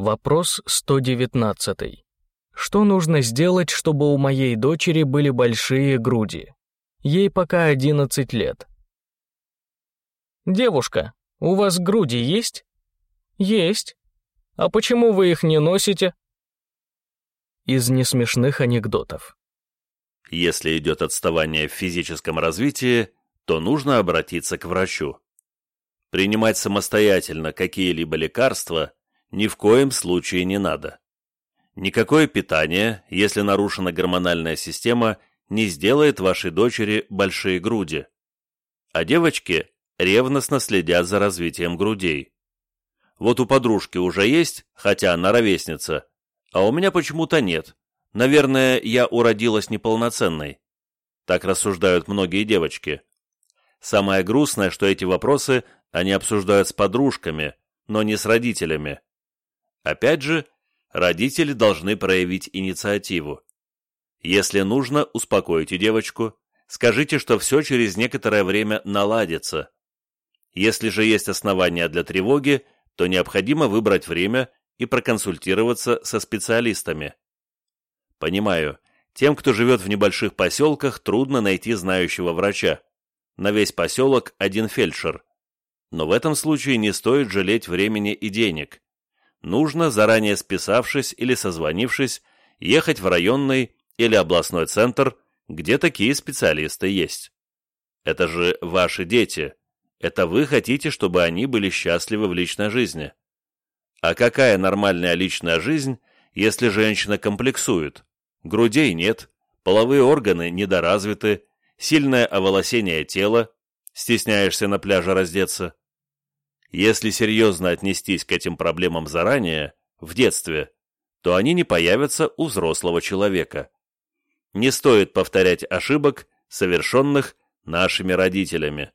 Вопрос 119. Что нужно сделать, чтобы у моей дочери были большие груди? Ей пока 11 лет. Девушка, у вас груди есть? Есть. А почему вы их не носите? Из несмешных анекдотов. Если идет отставание в физическом развитии, то нужно обратиться к врачу. Принимать самостоятельно какие-либо лекарства ни в коем случае не надо. Никакое питание, если нарушена гормональная система, не сделает вашей дочери большие груди. А девочки ревностно следят за развитием грудей. Вот у подружки уже есть, хотя она ровесница, а у меня почему-то нет. Наверное, я уродилась неполноценной. Так рассуждают многие девочки. Самое грустное, что эти вопросы они обсуждают с подружками, но не с родителями. Опять же, родители должны проявить инициативу. Если нужно, успокойте девочку, скажите, что все через некоторое время наладится. Если же есть основания для тревоги, то необходимо выбрать время и проконсультироваться со специалистами. Понимаю, тем, кто живет в небольших поселках, трудно найти знающего врача. На весь поселок один фельдшер. Но в этом случае не стоит жалеть времени и денег нужно, заранее списавшись или созвонившись, ехать в районный или областной центр, где такие специалисты есть. Это же ваши дети. Это вы хотите, чтобы они были счастливы в личной жизни. А какая нормальная личная жизнь, если женщина комплексует? Грудей нет, половые органы недоразвиты, сильное оволосение тела, стесняешься на пляже раздеться. Если серьезно отнестись к этим проблемам заранее, в детстве, то они не появятся у взрослого человека. Не стоит повторять ошибок, совершенных нашими родителями.